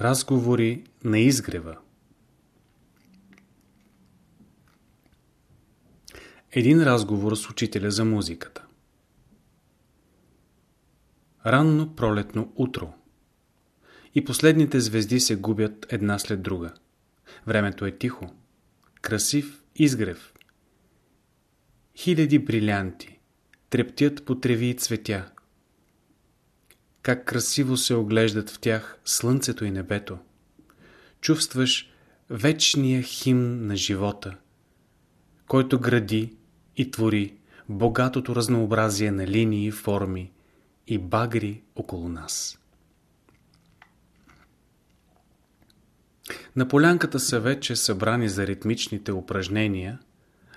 Разговори на изгрева Един разговор с учителя за музиката Ранно пролетно утро И последните звезди се губят една след друга. Времето е тихо. Красив изгрев. Хиляди брилянти трептят по треви и цветя как красиво се оглеждат в тях слънцето и небето. Чувстваш вечния химн на живота, който гради и твори богатото разнообразие на линии, форми и багри около нас. На полянката са вече събрани за ритмичните упражнения,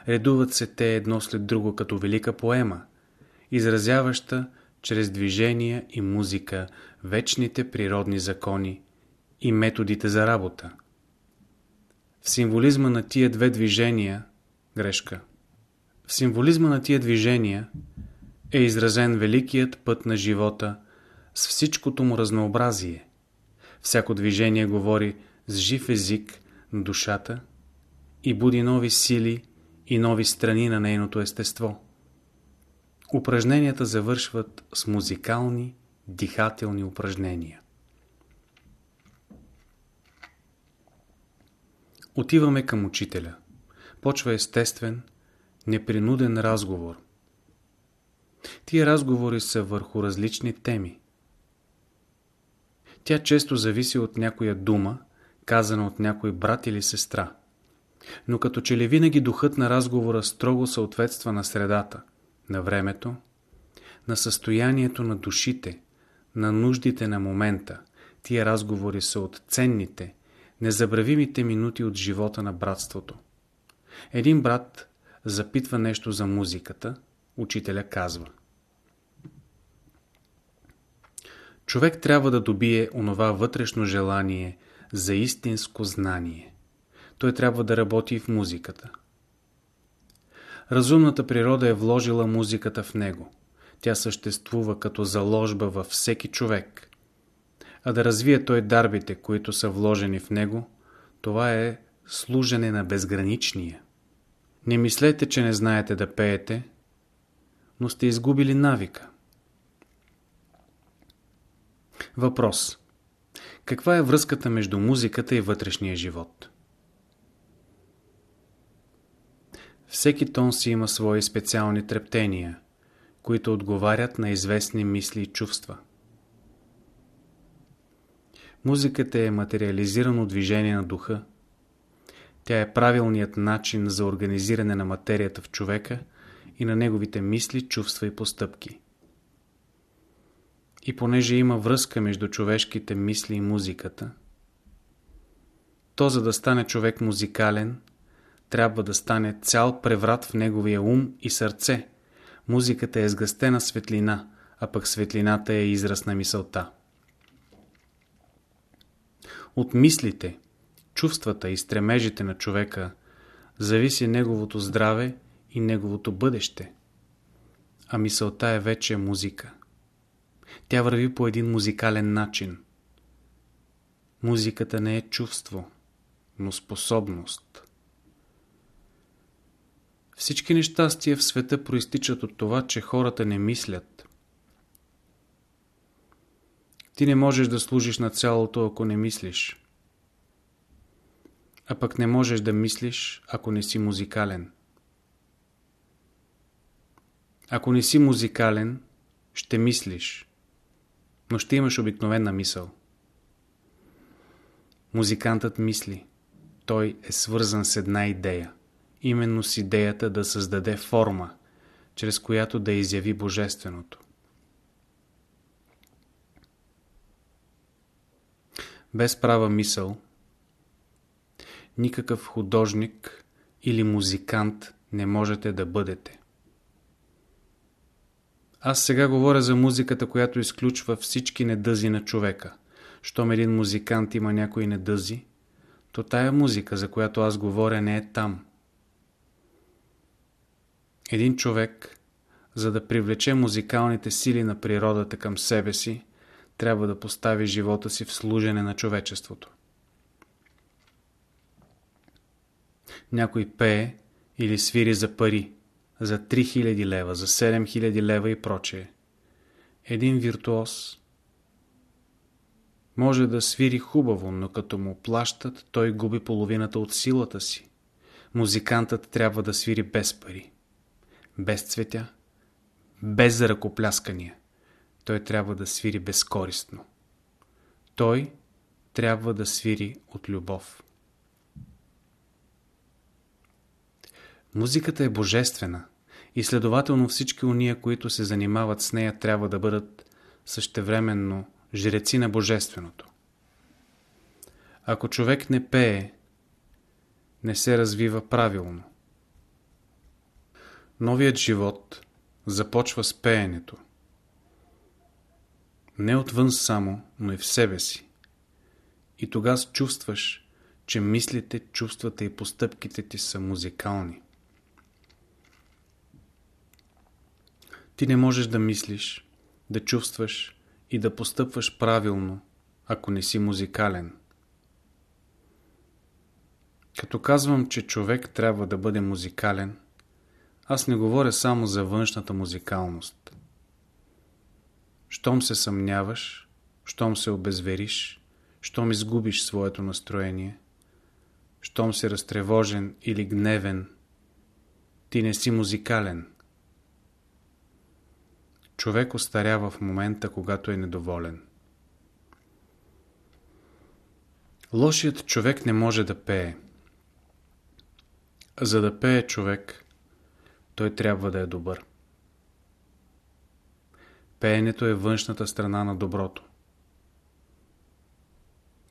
редуват се те едно след друго като велика поема, изразяваща чрез движения и музика, вечните природни закони и методите за работа. В символизма на тия две движения, грешка, в символизма на тия движения е изразен великият път на живота с всичкото му разнообразие. Всяко движение говори с жив език на душата и буди нови сили и нови страни на нейното естество. Упражненията завършват с музикални, дихателни упражнения. Отиваме към учителя. Почва естествен, непринуден разговор. Тия разговори са върху различни теми. Тя често зависи от някоя дума, казана от някой брат или сестра. Но като че ли винаги духът на разговора строго съответства на средата – на времето, на състоянието на душите, на нуждите на момента. Тия разговори са от ценните, незабравимите минути от живота на братството. Един брат запитва нещо за музиката, учителя казва. Човек трябва да добие онова вътрешно желание за истинско знание. Той трябва да работи в музиката. Разумната природа е вложила музиката в него. Тя съществува като заложба във всеки човек. А да развие той дарбите, които са вложени в него, това е служене на безграничния. Не мислете, че не знаете да пеете, но сте изгубили навика. Въпрос. Каква е връзката между музиката и вътрешния живот? Всеки тон си има свои специални трептения, които отговарят на известни мисли и чувства. Музиката е материализирано движение на духа. Тя е правилният начин за организиране на материята в човека и на неговите мисли, чувства и постъпки. И понеже има връзка между човешките мисли и музиката, то за да стане човек музикален – трябва да стане цял преврат в неговия ум и сърце. Музиката е сгъстена светлина, а пък светлината е израз на мисълта. От мислите, чувствата и стремежите на човека зависи неговото здраве и неговото бъдеще. А мисълта е вече музика. Тя върви по един музикален начин. Музиката не е чувство, но способност. Всички нещастия в света проистичат от това, че хората не мислят. Ти не можеш да служиш на цялото, ако не мислиш. А пък не можеш да мислиш, ако не си музикален. Ако не си музикален, ще мислиш, но ще имаш обикновена мисъл. Музикантът мисли. Той е свързан с една идея именно с идеята да създаде форма, чрез която да изяви Божественото. Без права мисъл, никакъв художник или музикант не можете да бъдете. Аз сега говоря за музиката, която изключва всички недъзи на човека. Щом един музикант има някои недъзи, то тая музика, за която аз говоря, не е там – един човек, за да привлече музикалните сили на природата към себе си, трябва да постави живота си в служене на човечеството. Някой пее или свири за пари, за 3000 лева, за 7000 лева и прочее. Един виртуоз може да свири хубаво, но като му плащат, той губи половината от силата си. Музикантът трябва да свири без пари, без цветя, без ръкопляскания. Той трябва да свири безкористно. Той трябва да свири от любов. Музиката е божествена и следователно всички уния, които се занимават с нея, трябва да бъдат същевременно жреци на Божественото. Ако човек не пее, не се развива правилно. Новият живот започва с пеенето. Не отвън само, но и в себе си. И тогава чувстваш, че мислите, чувствата и постъпките ти са музикални. Ти не можеш да мислиш, да чувстваш и да постъпваш правилно, ако не си музикален. Като казвам, че човек трябва да бъде музикален, аз не говоря само за външната музикалност. Щом се съмняваш, щом се обезвериш, щом изгубиш своето настроение, щом си разтревожен или гневен, ти не си музикален. Човек остарява в момента, когато е недоволен. Лошият човек не може да пее. За да пее човек, той трябва да е добър. Пеенето е външната страна на доброто.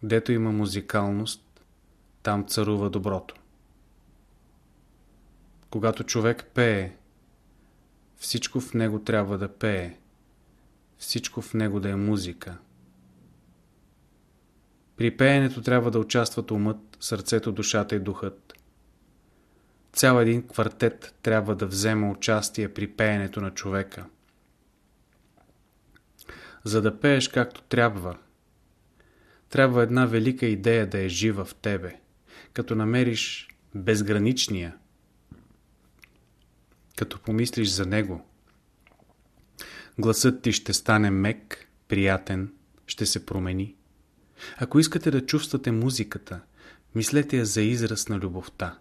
Дето има музикалност, там царува доброто. Когато човек пее, всичко в него трябва да пее. Всичко в него да е музика. При пеенето трябва да участват умът, сърцето, душата и духът. Цял един квартет трябва да взема участие при пеенето на човека. За да пееш както трябва, трябва една велика идея да е жива в тебе, като намериш безграничния, като помислиш за него. Гласът ти ще стане мек, приятен, ще се промени. Ако искате да чувствате музиката, мислете я за израз на любовта.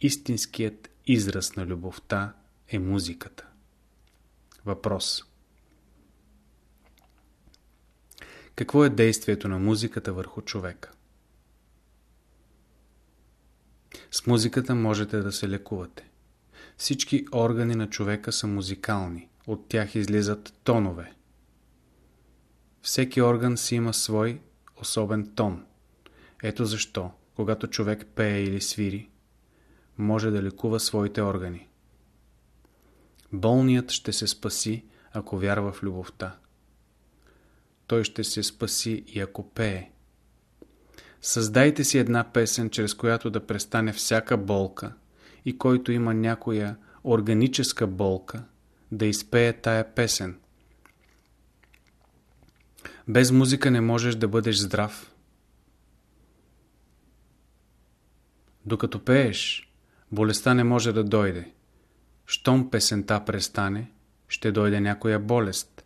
Истинският израз на любовта е музиката. Въпрос Какво е действието на музиката върху човека? С музиката можете да се лекувате. Всички органи на човека са музикални. От тях излизат тонове. Всеки орган си има свой особен тон. Ето защо, когато човек пее или свири, може да лекува своите органи. Болният ще се спаси, ако вярва в любовта. Той ще се спаси и ако пее. Създайте си една песен, чрез която да престане всяка болка – и който има някоя органическа болка, да изпее тая песен. Без музика не можеш да бъдеш здрав. Докато пееш, болестта не може да дойде. Щом песента престане, ще дойде някоя болест.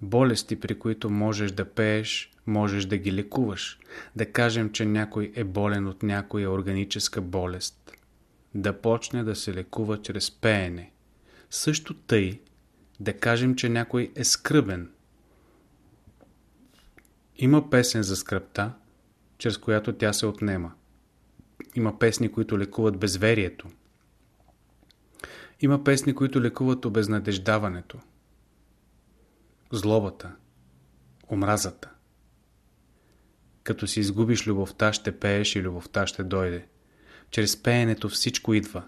Болести, при които можеш да пееш, можеш да ги лекуваш. Да кажем, че някой е болен от някоя органическа болест да почне да се лекува чрез пеене. Също тъй, да кажем, че някой е скръбен. Има песен за скръпта, чрез която тя се отнема. Има песни, които лекуват безверието. Има песни, които лекуват обезнадеждаването, злобата, омразата. Като си изгубиш любовта, ще пееш и любовта ще дойде. Чрез пеенето всичко идва.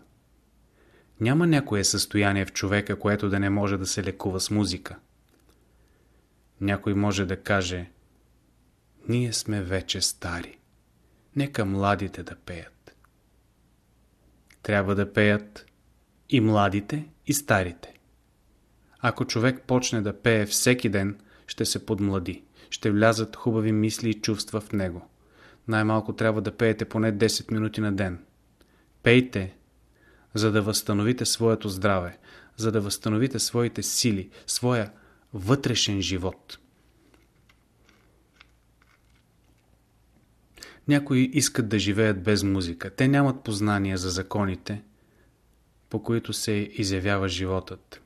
Няма някое състояние в човека, което да не може да се лекува с музика. Някой може да каже Ние сме вече стари. Нека младите да пеят. Трябва да пеят и младите, и старите. Ако човек почне да пее всеки ден, ще се подмлади. ще влязат хубави мисли и чувства в него. Най-малко трябва да пеете поне 10 минути на ден. Пейте, за да възстановите своето здраве, за да възстановите своите сили, своя вътрешен живот. Някои искат да живеят без музика. Те нямат познания за законите, по които се изявява животът.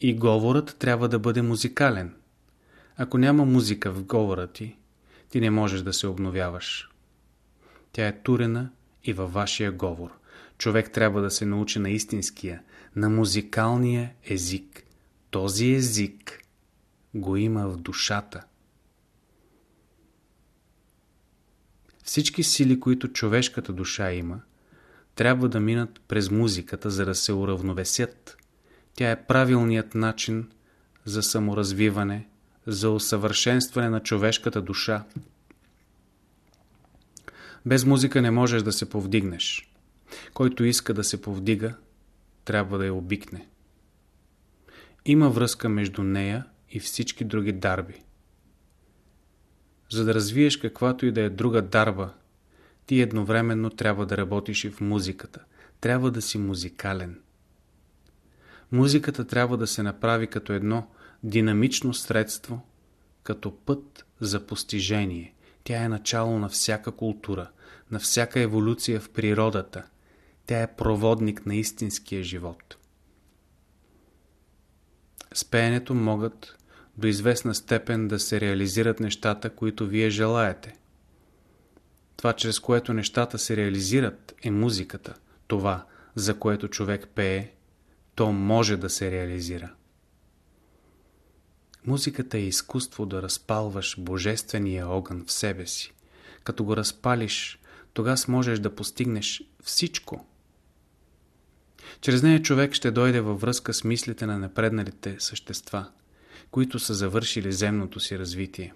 И говорът трябва да бъде музикален. Ако няма музика в говора ти, ти не можеш да се обновяваш. Тя е турена и във вашия говор. Човек трябва да се научи на истинския, на музикалния език. Този език го има в душата. Всички сили, които човешката душа има, трябва да минат през музиката, за да се уравновесят. Тя е правилният начин за саморазвиване, за усъвършенстване на човешката душа. Без музика не можеш да се повдигнеш. Който иска да се повдига, трябва да я обикне. Има връзка между нея и всички други дарби. За да развиеш каквато и да е друга дарба, ти едновременно трябва да работиш и в музиката. Трябва да си музикален. Музиката трябва да се направи като едно динамично средство, като път за постижение. Тя е начало на всяка култура, на всяка еволюция в природата. Тя е проводник на истинския живот. С пеенето могат до известна степен да се реализират нещата, които вие желаете. Това, чрез което нещата се реализират, е музиката. Това, за което човек пее, то може да се реализира. Музиката е изкуство да разпалваш божествения огън в себе си. Като го разпалиш, тогава можеш да постигнеш всичко. Чрез нея човек ще дойде във връзка с мислите на напредналите същества, които са завършили земното си развитие.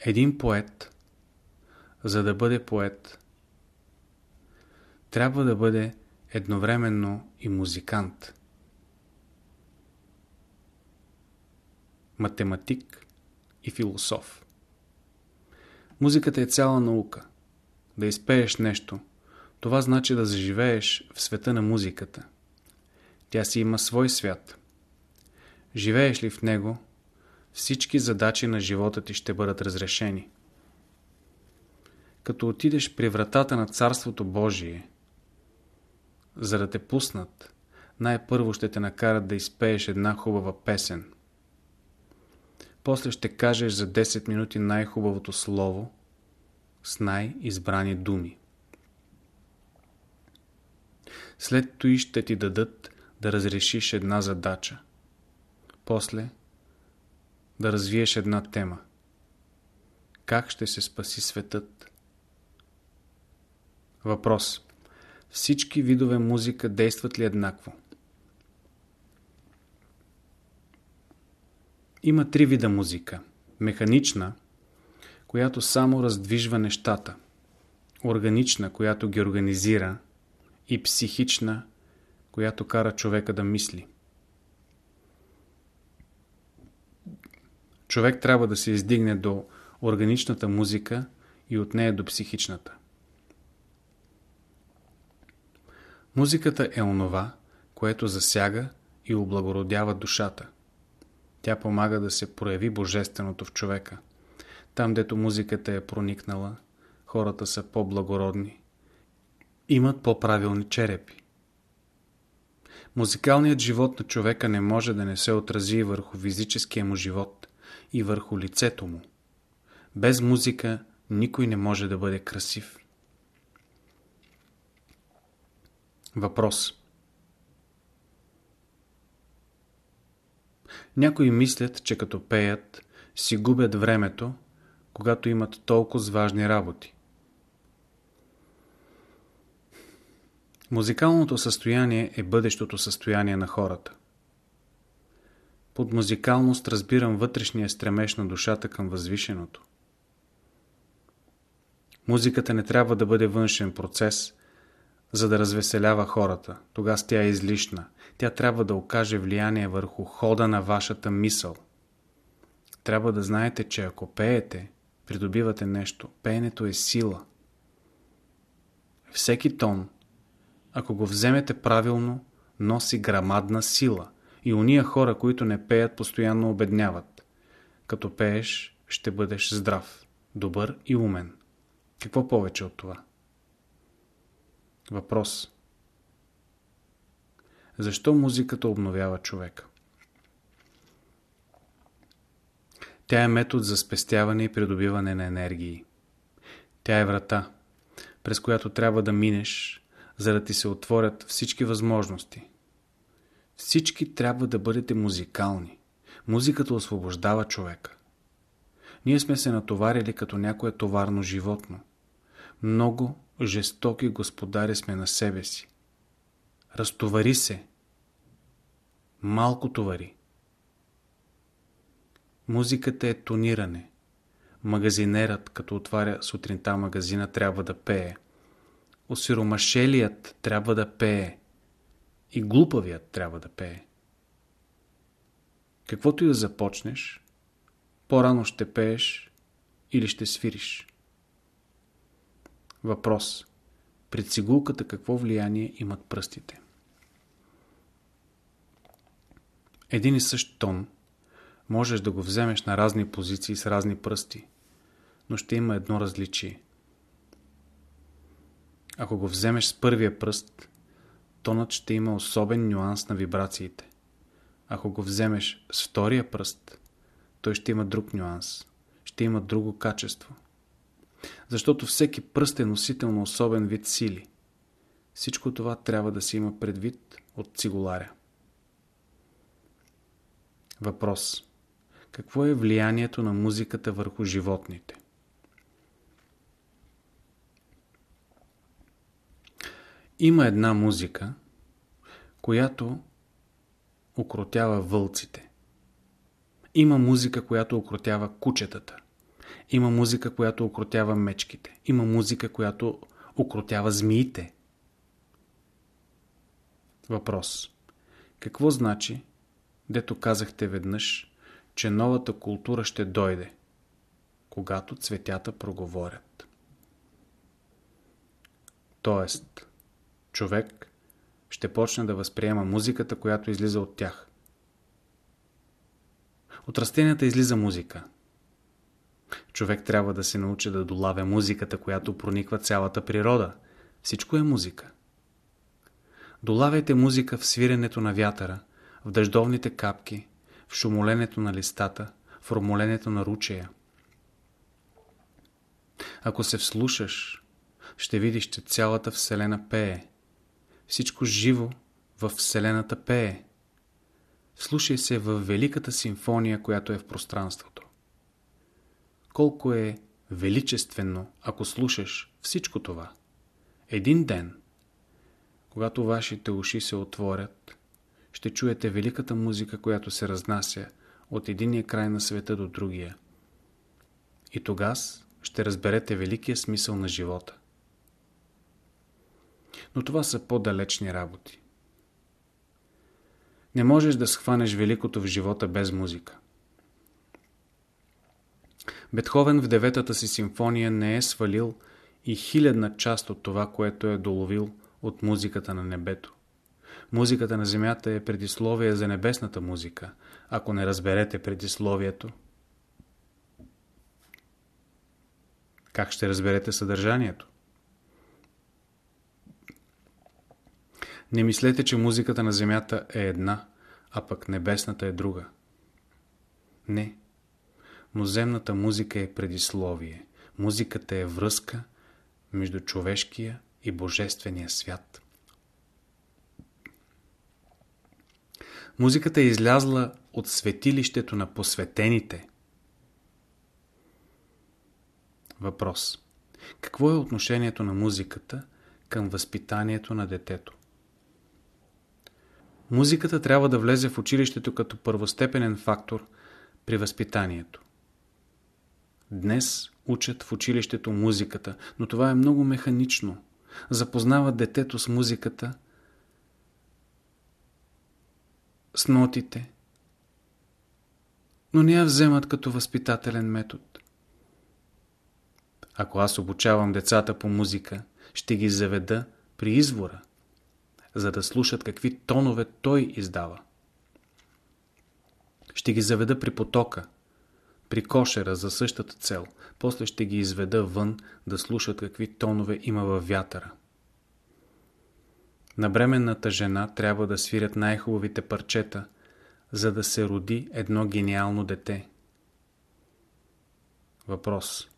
Един поет, за да бъде поет, трябва да бъде едновременно и музикант, математик и философ. Музиката е цяла наука. Да изпееш нещо, това значи да заживееш в света на музиката. Тя си има свой свят. Живееш ли в него, всички задачи на живота ти ще бъдат разрешени. Като отидеш при вратата на Царството Божие, за да те пуснат, най-първо ще те накарат да изпееш една хубава песен. После ще кажеш за 10 минути най-хубавото слово с най-избрани думи. След това ще ти дадат да разрешиш една задача. После да развиеш една тема. Как ще се спаси светът? Въпрос. Всички видове музика действат ли еднакво? Има три вида музика. Механична, която само раздвижва нещата. Органична, която ги организира. И психична, която кара човека да мисли. Човек трябва да се издигне до органичната музика и от нея до психичната. Музиката е онова, което засяга и облагородява душата. Тя помага да се прояви божественото в човека. Там, дето музиката е проникнала, хората са по-благородни. Имат по-правилни черепи. Музикалният живот на човека не може да не се отрази върху физическия му живот и върху лицето му. Без музика никой не може да бъде красив. Въпрос Някои мислят, че като пеят, си губят времето, когато имат толкова важни работи. Музикалното състояние е бъдещото състояние на хората. Под музикалност разбирам вътрешния стремеж на душата към възвишеното. Музиката не трябва да бъде външен процес, за да развеселява хората. Тогава тя е излишна. Тя трябва да окаже влияние върху хода на вашата мисъл. Трябва да знаете, че ако пеете, придобивате нещо. Пеенето е сила. Всеки тон, ако го вземете правилно, носи грамадна сила. И уния хора, които не пеят, постоянно обедняват. Като пееш, ще бъдеш здрав, добър и умен. Какво повече от това? Въпрос. Защо музиката обновява човека? Тя е метод за спестяване и придобиване на енергии. Тя е врата, през която трябва да минеш, за да ти се отворят всички възможности. Всички трябва да бъдете музикални. Музиката освобождава човека. Ние сме се натоварили като някое товарно животно. Много жестоки господари сме на себе си. Разтовари се. Малко товари. Музиката е тониране. Магазинерът, като отваря сутринта магазина, трябва да пее. Осиромашелият трябва да пее. И глупавият трябва да пее. Каквото и да започнеш, по-рано ще пееш или ще свириш. Въпрос. При цигулката какво влияние имат пръстите? Един и същ тон можеш да го вземеш на разни позиции с разни пръсти, но ще има едно различие. Ако го вземеш с първия пръст, тонът ще има особен нюанс на вибрациите. Ако го вземеш с втория пръст, той ще има друг нюанс, ще има друго качество. Защото всеки пръст е носител на особен вид сили. Всичко това трябва да се има предвид от цигуларя. Въпрос. Какво е влиянието на музиката върху животните? Има една музика, която укротява вълците. Има музика, която укротява кучетата. Има музика, която укротява мечките. Има музика, която укротява змиите. Въпрос. Какво значи, дето казахте веднъж, че новата култура ще дойде, когато цветята проговорят? Тоест, човек ще почне да възприема музиката, която излиза от тях. От растенията излиза музика. Човек трябва да се научи да долавя музиката, която прониква цялата природа. Всичко е музика. Долавяйте музика в свиренето на вятъра, в дъждовните капки, в шумоленето на листата, в ромоленето на ручея. Ако се вслушаш, ще видиш, че цялата Вселена пее. Всичко живо в Вселената пее. Слушай се в великата симфония, която е в пространството. Колко е величествено, ако слушаш всичко това. Един ден, когато вашите уши се отворят, ще чуете великата музика, която се разнася от единия край на света до другия. И тогас ще разберете великия смисъл на живота. Но това са по-далечни работи. Не можеш да схванеш великото в живота без музика. Бетховен в деветата си симфония не е свалил и хилядна част от това, което е доловил от музиката на небето. Музиката на земята е предисловие за небесната музика. Ако не разберете предисловието, как ще разберете съдържанието? Не мислете, че музиката на земята е една, а пък небесната е друга. Не. Но земната музика е предисловие. Музиката е връзка между човешкия и божествения свят. Музиката е излязла от светилището на посветените. Въпрос. Какво е отношението на музиката към възпитанието на детето? Музиката трябва да влезе в училището като първостепенен фактор при възпитанието. Днес учат в училището музиката, но това е много механично. запознават детето с музиката, с нотите, но не я вземат като възпитателен метод. Ако аз обучавам децата по музика, ще ги заведа при извора, за да слушат какви тонове той издава. Ще ги заведа при потока, при кошера за същата цел. После ще ги изведа вън да слушат какви тонове има във вятъра. На бременната жена трябва да свирят най-хубавите парчета, за да се роди едно гениално дете. Въпрос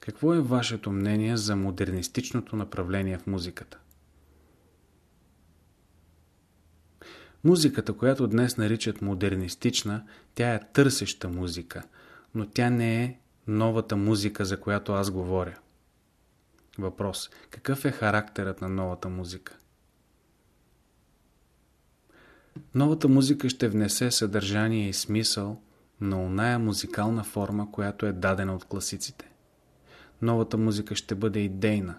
Какво е вашето мнение за модернистичното направление в музиката? Музиката, която днес наричат модернистична, тя е търсеща музика, но тя не е новата музика, за която аз говоря. Въпрос. Какъв е характерът на новата музика? Новата музика ще внесе съдържание и смисъл на оная музикална форма, която е дадена от класиците. Новата музика ще бъде идейна.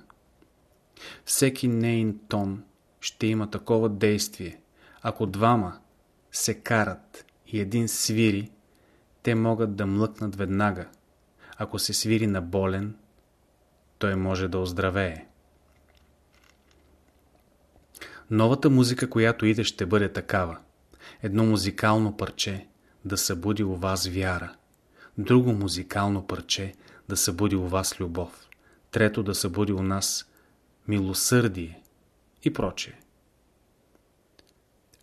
Всеки нейн тон ще има такова действие. Ако двама се карат и един свири, те могат да млъкнат веднага. Ако се свири на болен, той може да оздравее. Новата музика, която иде, ще бъде такава. Едно музикално парче да събуди у вас вяра. Друго музикално парче да събуди у вас любов. Трето да събуди у нас милосърдие и прочее.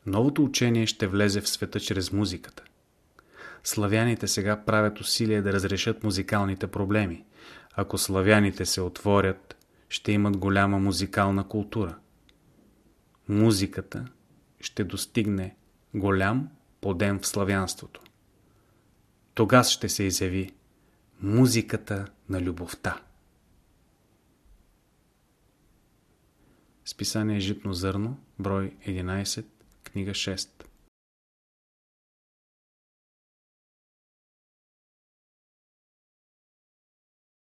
Новото учение ще влезе в света чрез музиката. Славяните сега правят усилия да разрешат музикалните проблеми. Ако славяните се отворят, ще имат голяма музикална култура. Музиката ще достигне голям подем в славянството. Тогас ще се изяви музиката на любовта. Списание Житно зърно, брой 11, книга 6